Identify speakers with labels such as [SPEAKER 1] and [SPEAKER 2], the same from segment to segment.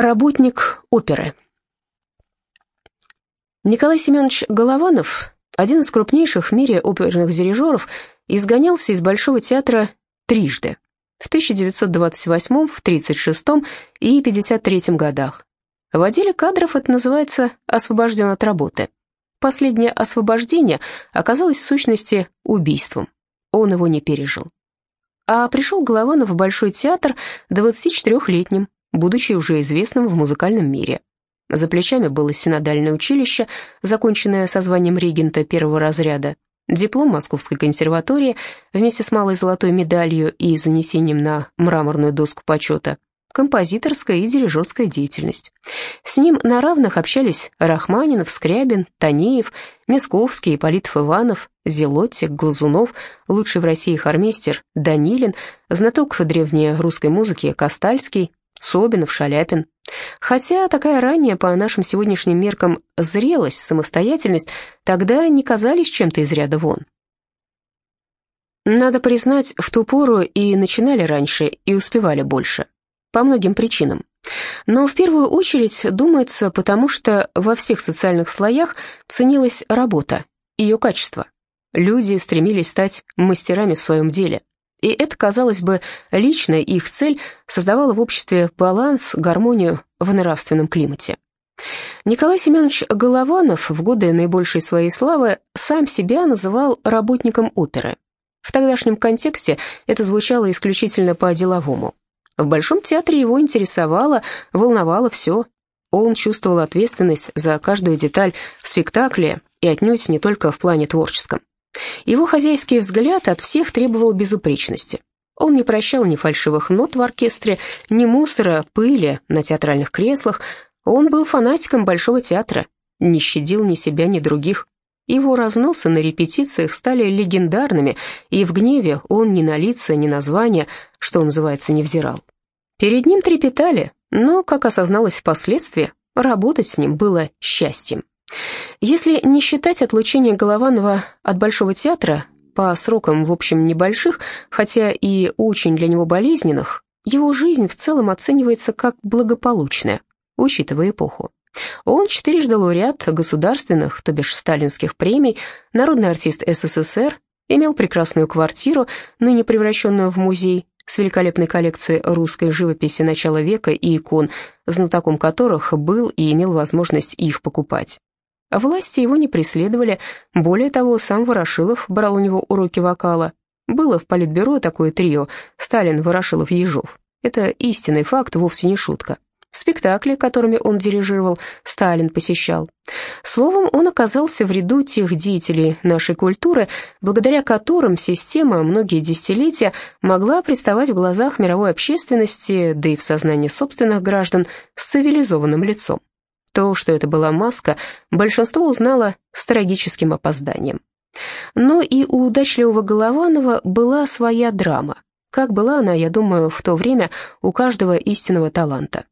[SPEAKER 1] Работник оперы. Николай Семенович Голованов, один из крупнейших в мире оперных дирижеров, изгонялся из Большого театра трижды – в 1928, в 1936 и 1953 годах. В отделе кадров это называется «освобожден от работы». Последнее освобождение оказалось в сущности убийством. Он его не пережил. А пришел Голованов в Большой театр 24-летним, будучи уже известным в музыкальном мире. За плечами было синодальное училище, законченное со званием регента первого разряда, диплом Московской консерватории вместе с малой золотой медалью и занесением на мраморную доску почета, композиторская и дирижерская деятельность. С ним на равных общались Рахманинов, Скрябин, Танеев, Мисковский, Ипполитов Иванов, Зелотик, Глазунов, лучший в России хормейстер Данилин, знаток древней русской музыки Костальский, Собинов, Шаляпин. Хотя такая ранняя, по нашим сегодняшним меркам, зрелость, самостоятельность тогда не казались чем-то из ряда вон. Надо признать, в ту пору и начинали раньше, и успевали больше. По многим причинам. Но в первую очередь, думается, потому что во всех социальных слоях ценилась работа, ее качество. Люди стремились стать мастерами в своем деле. И это, казалось бы, личная их цель создавала в обществе баланс, гармонию в нравственном климате. Николай Семенович Голованов в годы наибольшей своей славы сам себя называл работником оперы. В тогдашнем контексте это звучало исключительно по-деловому. В Большом театре его интересовало, волновало все. Он чувствовал ответственность за каждую деталь в спектакле и отнюдь не только в плане творческом. Его хозяйский взгляд от всех требовал безупречности. Он не прощал ни фальшивых нот в оркестре, ни мусора, пыли на театральных креслах. Он был фанатиком Большого театра, не щадил ни себя, ни других. Его разносы на репетициях стали легендарными, и в гневе он ни на лица, ни на звания, что называется, не взирал. Перед ним трепетали, но, как осозналось впоследствии, работать с ним было счастьем. Если не считать отлучения Голованова от Большого театра, по срокам, в общем, небольших, хотя и очень для него болезненных, его жизнь в целом оценивается как благополучная, учитывая эпоху. Он четырежды лауреат государственных, то бишь сталинских премий, народный артист СССР, имел прекрасную квартиру, ныне превращенную в музей, с великолепной коллекцией русской живописи начала века и икон, знатоком которых был и имел возможность их покупать. Власти его не преследовали, более того, сам Ворошилов брал у него уроки вокала. Было в политбюро такое трио «Сталин, Ворошилов, Ежов». Это истинный факт, вовсе не шутка. Спектакли, которыми он дирижировал, Сталин посещал. Словом, он оказался в ряду тех деятелей нашей культуры, благодаря которым система многие десятилетия могла представать в глазах мировой общественности, да и в сознании собственных граждан, с цивилизованным лицом. То, что это была маска, большинство узнало с трагическим опозданием. Но и у удачливого Голованова была своя драма, как была она, я думаю, в то время у каждого истинного таланта.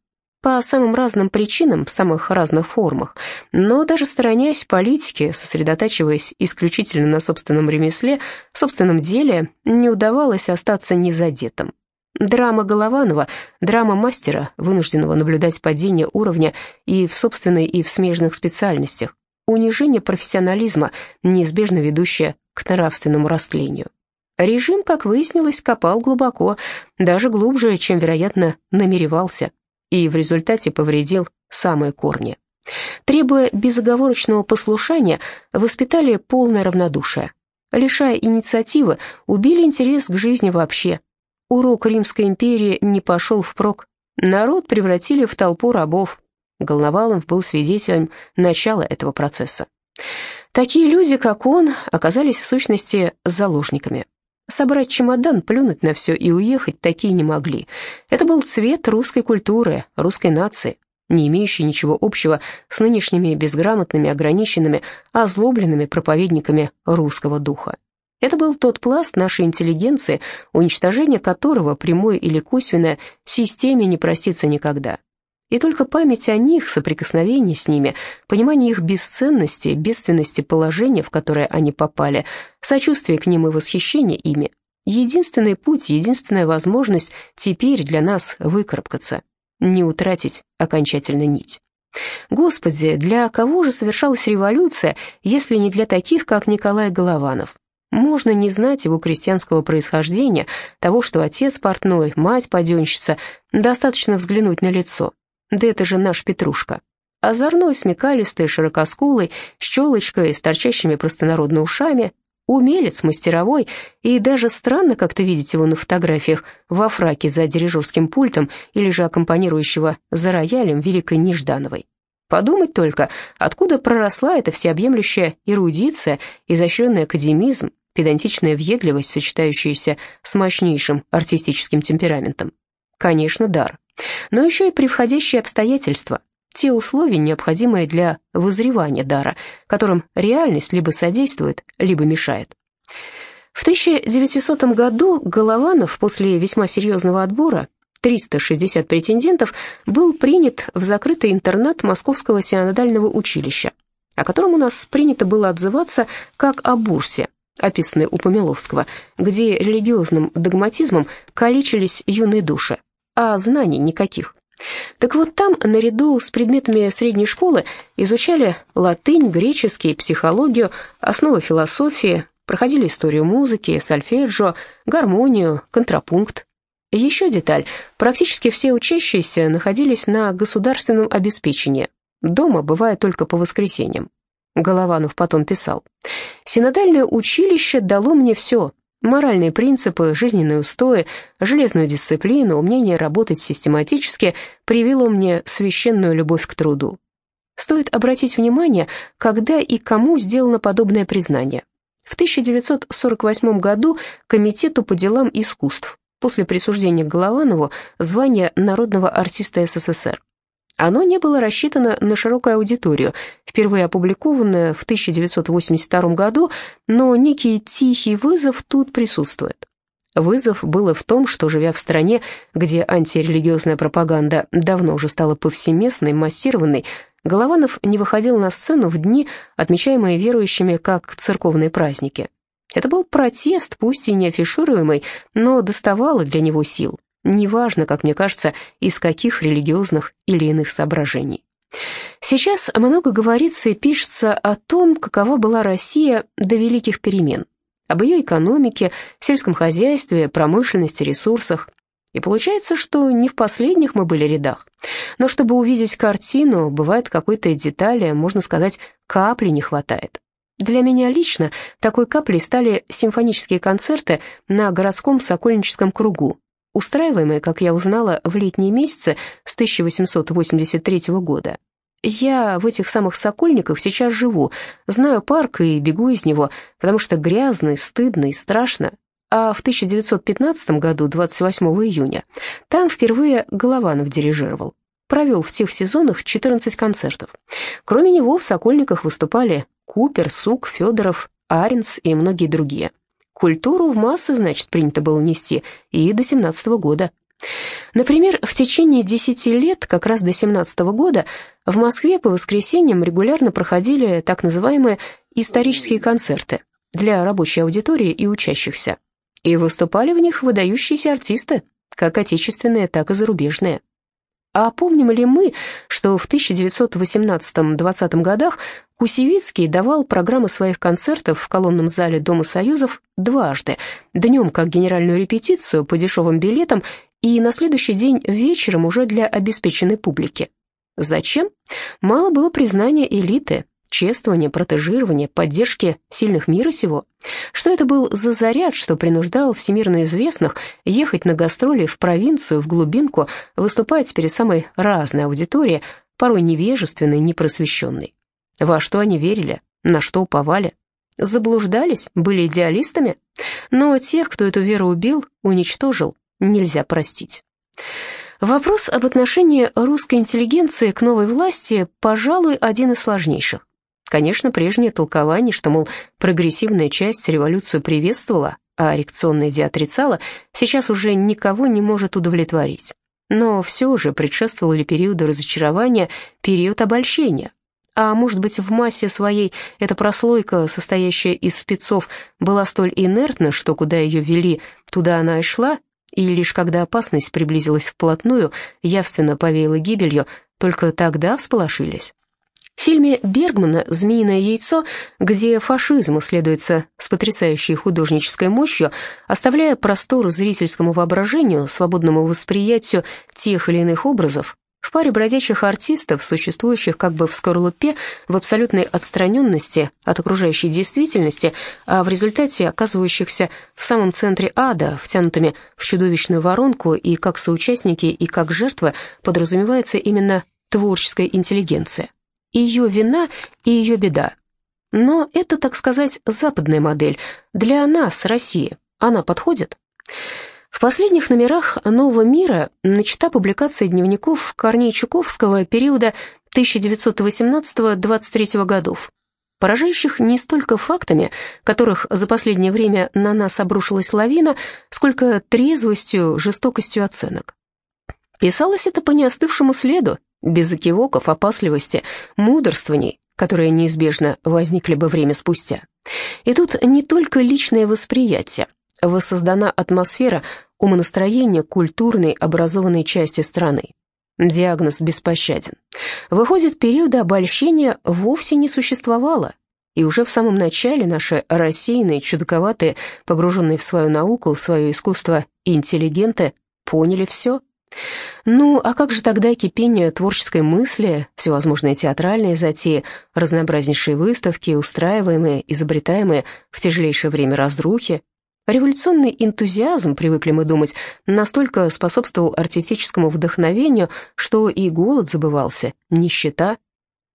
[SPEAKER 1] По самым разным причинам, в самых разных формах, но даже сторонясь политики, сосредотачиваясь исключительно на собственном ремесле, собственном деле, не удавалось остаться незадетым. Драма Голованова, драма мастера, вынужденного наблюдать падение уровня и в собственной, и в смежных специальностях, унижение профессионализма, неизбежно ведущее к нравственному растлению. Режим, как выяснилось, копал глубоко, даже глубже, чем, вероятно, намеревался, и в результате повредил самые корни. Требуя безоговорочного послушания, воспитали полное равнодушие. Лишая инициативы, убили интерес к жизни вообще, Урок Римской империи не пошел впрок. Народ превратили в толпу рабов. Голновалов был свидетелем начала этого процесса. Такие люди, как он, оказались в сущности заложниками. Собрать чемодан, плюнуть на все и уехать такие не могли. Это был цвет русской культуры, русской нации, не имеющий ничего общего с нынешними безграмотными, ограниченными, озлобленными проповедниками русского духа. Это был тот пласт нашей интеллигенции, уничтожение которого, прямое или косвенное, системе не простится никогда. И только память о них, соприкосновение с ними, понимание их бесценности, бедственности положения, в которое они попали, сочувствие к ним и восхищение ими, единственный путь, единственная возможность теперь для нас выкарабкаться. не утратить окончательно нить. Господи, для кого же совершалась революция, если не для таких, как Николай Голованов? Можно не знать его крестьянского происхождения, того, что отец портной, мать паденщица, достаточно взглянуть на лицо. Да это же наш Петрушка. Озорной, смекалистый, широкоскулый, с челочкой, с торчащими простонародно ушами, умелец, мастеровой, и даже странно как-то видеть его на фотографиях во фраке за дирижерским пультом или же аккомпанирующего за роялем Великой Неждановой. Подумать только, откуда проросла эта всеобъемлющая эрудиция, изощренный академизм, педантичная въедливость, сочетающаяся с мощнейшим артистическим темпераментом. Конечно, дар. Но еще и превходящие обстоятельства, те условия, необходимые для вызревания дара, которым реальность либо содействует, либо мешает. В 1900 году Голованов после весьма серьезного отбора 360 претендентов был принят в закрытый интернат Московского синодального училища, о котором у нас принято было отзываться как о бурсе, описанной у Помиловского, где религиозным догматизмом калечились юные души, а знаний никаких. Так вот там, наряду с предметами средней школы, изучали латынь, греческий, психологию, основы философии, проходили историю музыки, сольфеджио, гармонию, контрапункт, еще деталь. Практически все учащиеся находились на государственном обеспечении. Дома бывает только по воскресеньям. Голованов потом писал. «Синодальное училище дало мне все. Моральные принципы, жизненные устои, железную дисциплину, умение работать систематически привело мне священную любовь к труду. Стоит обратить внимание, когда и кому сделано подобное признание. В 1948 году Комитету по делам искусств после присуждения Голованову звания народного артиста СССР. Оно не было рассчитано на широкую аудиторию, впервые опубликованное в 1982 году, но некий тихий вызов тут присутствует. Вызов был в том, что, живя в стране, где антирелигиозная пропаганда давно уже стала повсеместной, массированной, Голованов не выходил на сцену в дни, отмечаемые верующими как церковные праздники. Это был протест, пусть и не но доставало для него сил. Неважно, как мне кажется, из каких религиозных или иных соображений. Сейчас много говорится и пишется о том, какова была Россия до великих перемен, об ее экономике, сельском хозяйстве, промышленности, ресурсах. И получается, что не в последних мы были рядах. Но чтобы увидеть картину, бывает какой-то детали, можно сказать, капли не хватает. Для меня лично такой каплей стали симфонические концерты на городском сокольническом кругу, устраиваемые, как я узнала, в летние месяцы с 1883 года. Я в этих самых Сокольниках сейчас живу, знаю парк и бегу из него, потому что грязно, стыдно и страшно. А в 1915 году, 28 июня, там впервые Голованов дирижировал провел в тех сезонах 14 концертов. Кроме него в «Сокольниках» выступали Купер, Сук, Федоров, Аренс и многие другие. Культуру в массы, значит, принято было нести и до 17 -го года. Например, в течение 10 лет, как раз до 17 -го года, в Москве по воскресеньям регулярно проходили так называемые исторические концерты для рабочей аудитории и учащихся. И выступали в них выдающиеся артисты, как отечественные, так и зарубежные. А помним ли мы, что в 1918-20 годах Кусевицкий давал программы своих концертов в колонном зале Дома Союзов дважды, днем как генеральную репетицию по дешевым билетам и на следующий день вечером уже для обеспеченной публики. Зачем? Мало было признания элиты, чествования, протежирования, поддержки сильных мира сего. Что это был за заряд, что принуждал всемирно известных ехать на гастроли в провинцию, в глубинку, выступать перед самой разной аудиторией, порой невежественной, непросвещенной. Во что они верили, на что уповали? Заблуждались, были идеалистами? Но тех, кто эту веру убил, уничтожил, нельзя простить. Вопрос об отношении русской интеллигенции к новой власти, пожалуй, один из сложнейших. Конечно, прежнее толкование, что, мол, прогрессивная часть революцию приветствовала, а реакционная идея отрицала, сейчас уже никого не может удовлетворить. Но все же предшествовал ли периоду разочарования период обольщения? А может быть, в массе своей эта прослойка, состоящая из спецов, была столь инертна, что куда ее вели, туда она и шла, и лишь когда опасность приблизилась вплотную, явственно повеяла гибелью, только тогда всполошились. В фильме Бергмана. «Змеиное яйцо», где фашизм исследуется с потрясающей художнической мощью, оставляя простор зрительскому воображению, свободному восприятию тех или иных образов, в паре бродячих артистов, существующих как бы в скорлупе, в абсолютной отстраненности от окружающей действительности, а в результате оказывающихся в самом центре ада, втянутыми в чудовищную воронку и как соучастники, и как жертвы, подразумевается именно творческая интеллигенция ее вина и ее беда. Но это, так сказать, западная модель. Для нас, России, она подходит? В последних номерах «Нового мира» начата публикация дневников Корнея Чуковского периода 1918-23 годов, поражающих не столько фактами, которых за последнее время на нас обрушилась лавина, сколько трезвостью, жестокостью оценок. Писалось это по неостывшему следу, без окивоков, опасливости, мудрствований, которые неизбежно возникли бы время спустя. И тут не только личное восприятие, воссоздана атмосфера умонастроения культурной образованной части страны. Диагноз беспощаден. Выходит, периода обольщения вовсе не существовало, и уже в самом начале наши рассеянные, чудаковатые, погруженные в свою науку, в свое искусство интеллигенты поняли все. Ну, а как же тогда кипение творческой мысли, всевозможные театральные затеи, разнообразнейшие выставки, устраиваемые, изобретаемые в тяжелейшее время разрухи? Революционный энтузиазм, привыкли мы думать, настолько способствовал артистическому вдохновению, что и голод забывался, нищета.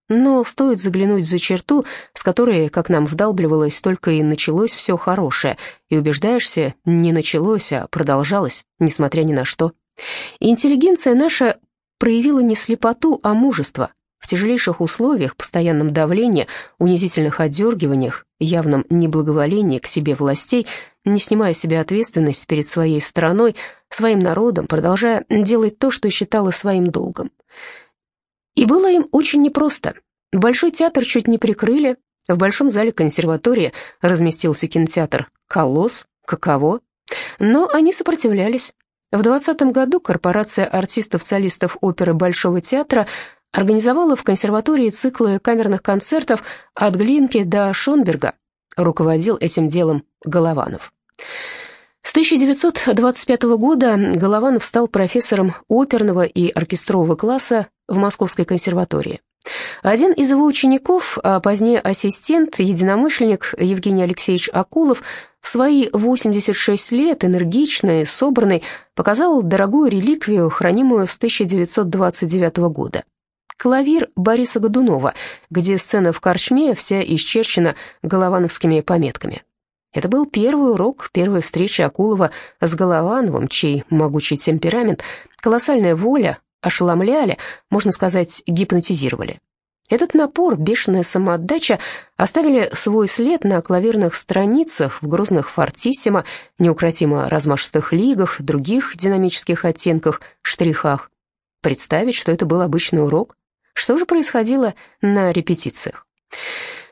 [SPEAKER 1] Но стоит заглянуть за черту, с которой, как нам вдалбливалось, только и началось все хорошее, и убеждаешься, не началось, а продолжалось, несмотря ни на что. Интеллигенция наша проявила не слепоту, а мужество. В тяжелейших условиях, постоянном давлении, унизительных отдергиваниях, явном неблаговолении к себе властей, не снимая себе ответственность перед своей страной, своим народом, продолжая делать то, что считала своим долгом. И было им очень непросто. Большой театр чуть не прикрыли, в большом зале консерватории разместился кинотеатр «Колосс», «Каково?». Но они сопротивлялись. В 20 году корпорация артистов-солистов оперы Большого театра организовала в консерватории циклы камерных концертов от Глинки до Шонберга. Руководил этим делом Голованов. С 1925 года Голованов стал профессором оперного и оркестрового класса в Московской консерватории. Один из его учеников, а позднее ассистент, единомышленник Евгений Алексеевич Акулов, в свои 86 лет, энергичный, собранный, показал дорогую реликвию, хранимую с 1929 года. Клавир Бориса Годунова, где сцена в корчме вся исчерчена головановскими пометками. Это был первый урок, первая встреча Акулова с Головановым, чей могучий темперамент, колоссальная воля ошеломляли, можно сказать, гипнотизировали. Этот напор, бешеная самоотдача оставили свой след на клавирных страницах, в грозных фортиссимо, неукротимо размашистых лигах, других динамических оттенках, штрихах. Представить, что это был обычный урок. Что же происходило на репетициях?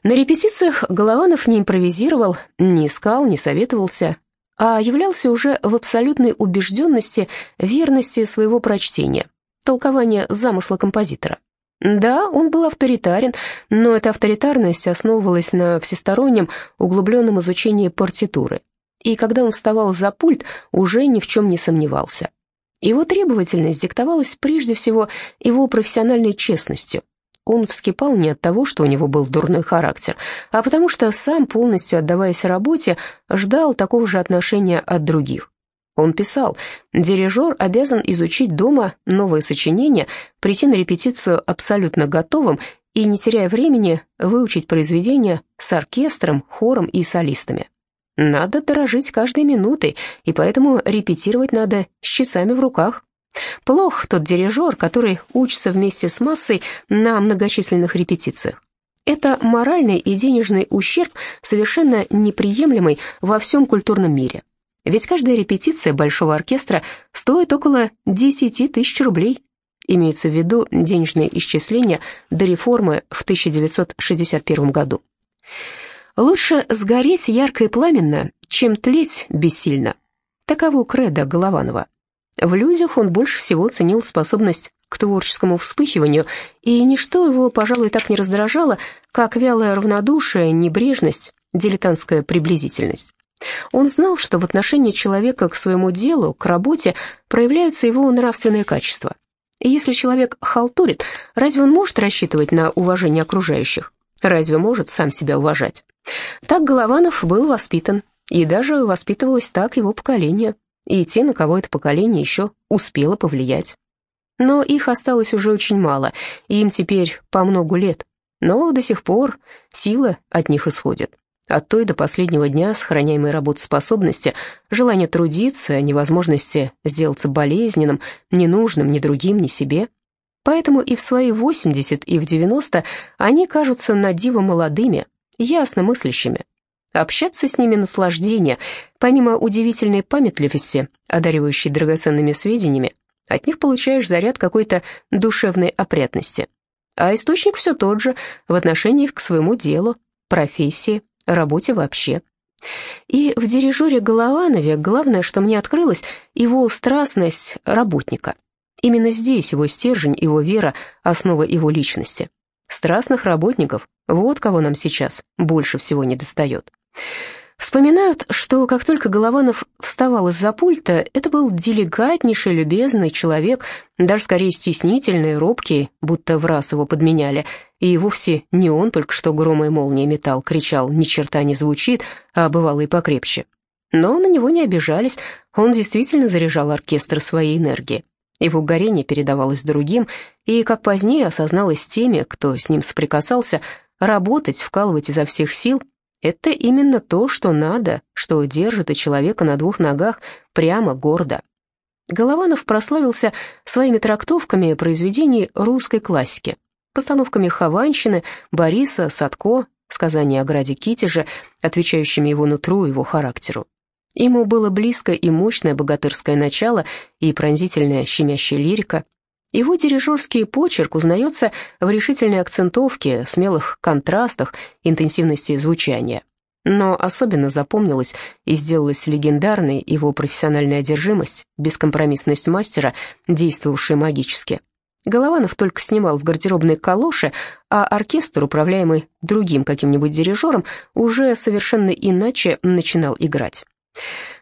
[SPEAKER 1] На репетициях Голованов не импровизировал, не искал, не советовался, а являлся уже в абсолютной убежденности верности своего прочтения, толкования замысла композитора. Да, он был авторитарен, но эта авторитарность основывалась на всестороннем, углубленном изучении партитуры. И когда он вставал за пульт, уже ни в чем не сомневался. Его требовательность диктовалась прежде всего его профессиональной честностью. Он вскипал не от того, что у него был дурной характер, а потому что сам, полностью отдаваясь работе, ждал такого же отношения от других. Он писал, дирижер обязан изучить дома новое сочинение, прийти на репетицию абсолютно готовым и, не теряя времени, выучить произведение с оркестром, хором и солистами. Надо дорожить каждой минутой, и поэтому репетировать надо с часами в руках. Плох тот дирижер, который учится вместе с массой на многочисленных репетициях. Это моральный и денежный ущерб, совершенно неприемлемый во всем культурном мире. Ведь каждая репетиция большого оркестра стоит около 10 тысяч рублей. Имеется в виду денежные исчисления до реформы в 1961 году. Лучше сгореть ярко и пламенно, чем тлеть бессильно. Таково кредо Голованова. В людях он больше всего ценил способность к творческому вспыхиванию, и ничто его, пожалуй, так не раздражало, как вялое равнодушие, небрежность, дилетантская приблизительность. Он знал, что в отношении человека к своему делу, к работе, проявляются его нравственные качества. И если человек халтурит, разве он может рассчитывать на уважение окружающих? Разве может сам себя уважать? Так Голованов был воспитан, и даже воспитывалось так его поколение, и те, на кого это поколение еще успело повлиять. Но их осталось уже очень мало, и им теперь по многу лет. Но до сих пор сила от них исходит. От той до последнего дня сохраняемой работоспособности, желания трудиться, невозможности сделаться болезненным, ненужным ни другим, ни себе. Поэтому и в свои 80, и в 90 они кажутся на диво молодыми, ясно мыслящими. Общаться с ними наслаждение, помимо удивительной памятливости, одаривающей драгоценными сведениями, от них получаешь заряд какой-то душевной опрятности. А источник все тот же в отношении к своему делу, профессии, работе вообще. И в дирижере Голованове главное, что мне открылось, его страстность работника. Именно здесь его стержень, его вера, основа его личности. Страстных работников, вот кого нам сейчас больше всего недостает. Вспоминают, что как только Голованов вставал из-за пульта, это был деликатнейший, любезный человек, даже скорее стеснительный, робкий, будто в раз его подменяли. И вовсе не он только что грома и молния метал, кричал «ни черта не звучит», а бывало и покрепче. Но на него не обижались, он действительно заряжал оркестр своей энергией. Его горение передавалось другим, и, как позднее осозналось теми, кто с ним соприкасался, работать, вкалывать изо всех сил это именно то, что надо, что держит и человека на двух ногах прямо гордо. Голованов прославился своими трактовками произведений русской классики, постановками Хованщины, Бориса, Садко, сказания о граде Китеже, отвечающими его нутру и его характеру. Ему было близко и мощное богатырское начало, и пронзительная щемящая лирика, его дирижерский почерк узнается в решительной акцентовке, смелых контрастах, интенсивности звучания. Но особенно запомнилась и сделалась легендарной его профессиональная одержимость, бескомпромиссность мастера, действовавшая магически. Голованов только снимал в гардеробной калоши, а оркестр, управляемый другим каким-нибудь дирижером, уже совершенно иначе начинал играть.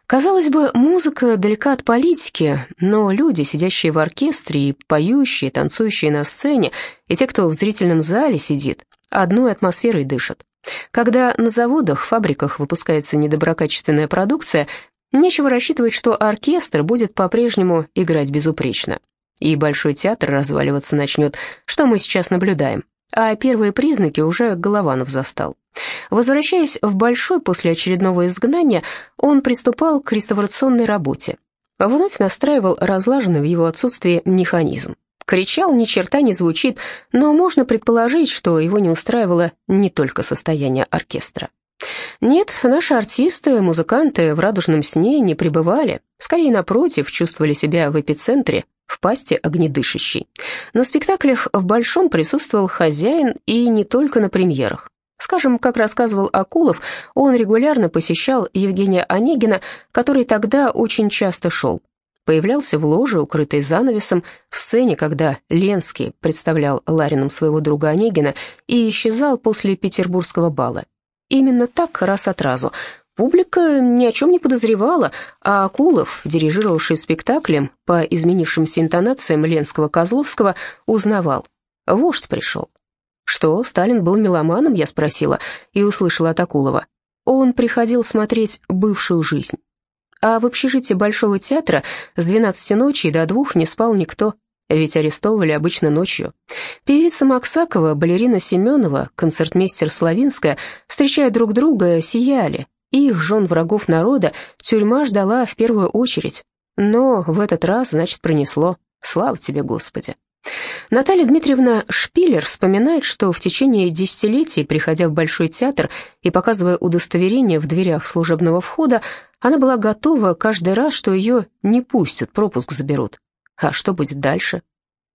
[SPEAKER 1] Казалось бы, музыка далека от политики, но люди, сидящие в оркестре и поющие, танцующие на сцене, и те, кто в зрительном зале сидит, одной атмосферой дышат. Когда на заводах, фабриках выпускается недоброкачественная продукция, нечего рассчитывать, что оркестр будет по-прежнему играть безупречно. И Большой театр разваливаться начнет, что мы сейчас наблюдаем. А первые признаки уже Голованов застал. Возвращаясь в Большой после очередного изгнания, он приступал к реставрационной работе. Вновь настраивал разлаженный в его отсутствии механизм. Кричал, ни черта не звучит, но можно предположить, что его не устраивало не только состояние оркестра. Нет, наши артисты, музыканты в радужном сне не пребывали, скорее напротив, чувствовали себя в эпицентре, в пасти огнедышащей. На спектаклях в Большом присутствовал хозяин и не только на премьерах. Скажем, как рассказывал Акулов, он регулярно посещал Евгения Онегина, который тогда очень часто шел. Появлялся в ложе, укрытой занавесом, в сцене, когда Ленский представлял Ларином своего друга Онегина и исчезал после петербургского бала. Именно так, раз от разу. Публика ни о чем не подозревала, а Акулов, дирижировавший спектаклем по изменившимся интонациям Ленского-Козловского, узнавал. Вождь пришел. «Что, Сталин был меломаном?» — я спросила и услышала от Акулова. Он приходил смотреть бывшую жизнь. А в общежитии Большого театра с 12 ночи до двух не спал никто, ведь арестовывали обычно ночью. Певица Максакова, балерина Семенова, концертмейстер Славинская, встречая друг друга, сияли. Их, жен врагов народа, тюрьма ждала в первую очередь. Но в этот раз, значит, пронесло. Слава тебе, Господи. Наталья Дмитриевна Шпилер вспоминает, что в течение десятилетий, приходя в Большой театр и показывая удостоверение в дверях служебного входа, она была готова каждый раз, что ее не пустят, пропуск заберут. А что будет дальше?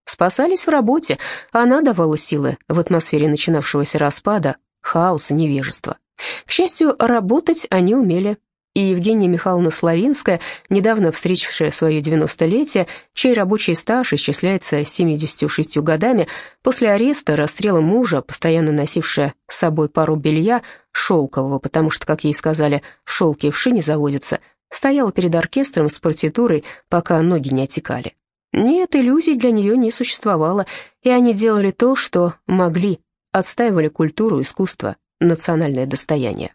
[SPEAKER 1] Спасались в работе, она давала силы в атмосфере начинавшегося распада, хаоса, невежества. К счастью, работать они умели. и Евгения Михайловна Славинская, недавно встретившая свое 90-летие, чей рабочий стаж исчисляется 76 годами, после ареста, расстрела мужа, постоянно носившая с собой пару белья, шелкового, потому что, как ей сказали, в и вши не заводится, стояла перед оркестром с партитурой, пока ноги не отекали. Нет, иллюзий для нее не существовало, и они делали то, что могли, отстаивали культуру, искусство, национальное достояние.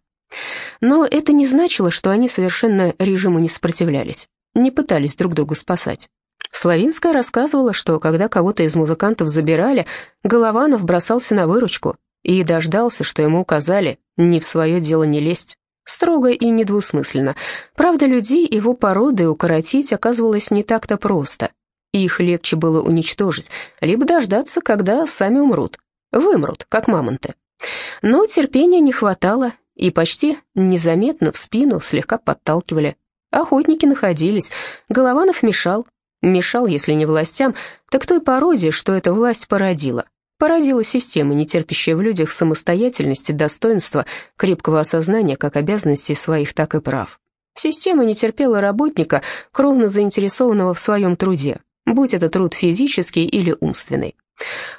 [SPEAKER 1] Но это не значило, что они совершенно режиму не сопротивлялись, не пытались друг друга спасать. Славинская рассказывала, что когда кого-то из музыкантов забирали, Голованов бросался на выручку и дождался, что ему указали «не в свое дело не лезть». Строго и недвусмысленно. Правда, людей его породы укоротить оказывалось не так-то просто. Их легче было уничтожить, либо дождаться, когда сами умрут. Вымрут, как мамонты. Но терпения не хватало, и почти незаметно в спину слегка подталкивали. Охотники находились, Голованов мешал. Мешал, если не властям, так той породе, что эта власть породила. Породила система, не терпящая в людях самостоятельности, достоинства, крепкого осознания как обязанностей своих, так и прав. Система не терпела работника, кровно заинтересованного в своем труде, будь это труд физический или умственный.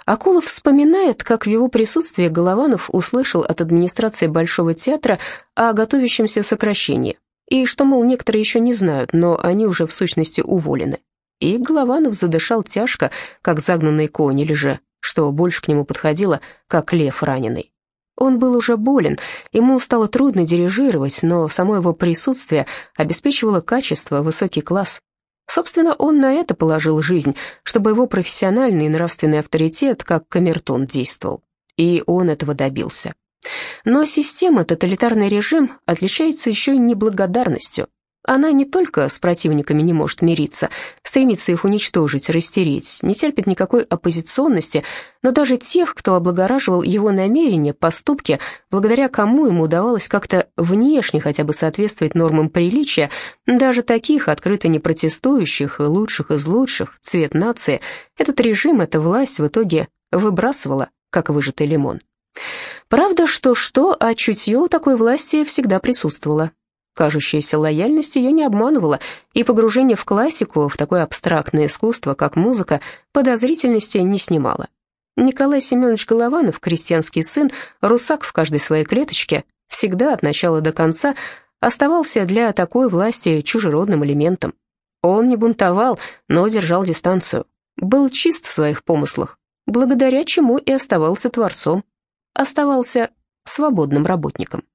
[SPEAKER 1] Акулов вспоминает, как в его присутствии Голованов услышал от администрации Большого театра о готовящемся сокращении, и что, мол, некоторые еще не знают, но они уже в сущности уволены. И Голованов задышал тяжко, как загнанный конь или же, что больше к нему подходило, как лев раненый. Он был уже болен, ему стало трудно дирижировать, но само его присутствие обеспечивало качество, высокий класс. Собственно, он на это положил жизнь, чтобы его профессиональный и нравственный авторитет как камертон действовал. И он этого добился. Но система, тоталитарный режим отличается еще и неблагодарностью. Она не только с противниками не может мириться, стремится их уничтожить, растереть, не терпит никакой оппозиционности, но даже тех, кто облагораживал его намерения, поступки, благодаря кому ему удавалось как-то внешне хотя бы соответствовать нормам приличия, даже таких открыто не протестующих и лучших из лучших, цвет нации, этот режим, эта власть в итоге выбрасывала, как выжатый лимон. Правда, что-что, а чутье у такой власти всегда присутствовало. Кажущаяся лояльность ее не обманывала, и погружение в классику, в такое абстрактное искусство, как музыка, подозрительности не снимало. Николай Семенович Голованов, крестьянский сын, русак в каждой своей клеточке, всегда от начала до конца оставался для такой власти чужеродным элементом. Он не бунтовал, но держал дистанцию. Был чист в своих помыслах, благодаря чему и оставался творцом. Оставался свободным работником.